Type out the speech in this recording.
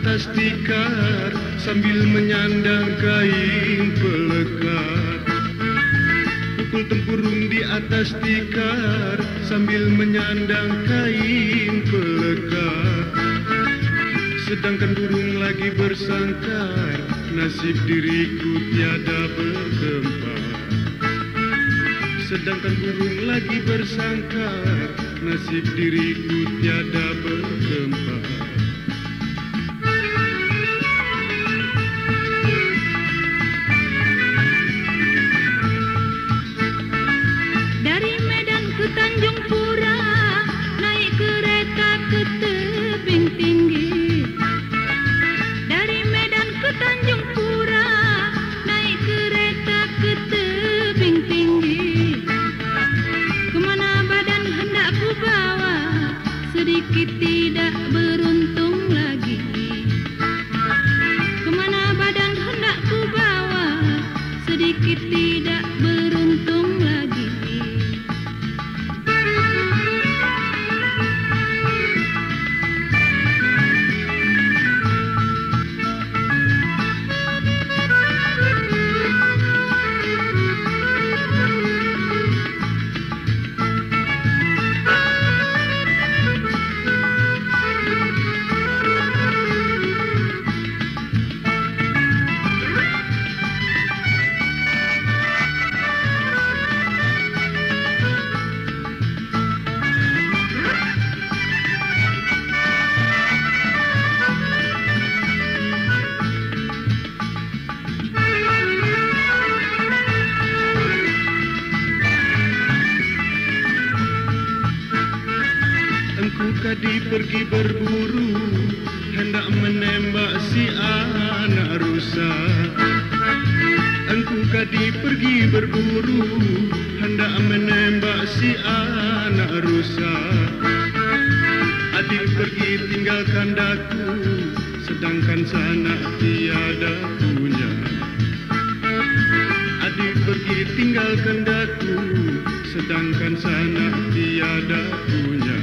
atas tikar sambil menyandang kain pelekat Pukul tempurung di atas tikar sambil menyandang kain pelekat Sedangkan burung lagi bersangkar nasib diriku tiada bertempat Sedangkan burung lagi bersangkar nasib diriku tiada bertempat Sedikit tidak beruntung lagi. Kemana badan hendak ku bawa? Sedikit tidak beruntung Kadi pergi berburu Hendak menembak si anak rusa. Engku kadi pergi berburu Hendak menembak si anak rusa. Adik pergi tinggalkan daku Sedangkan sanak tiada punya. Adik pergi tinggalkan daku Sedangkan sanak tiada punya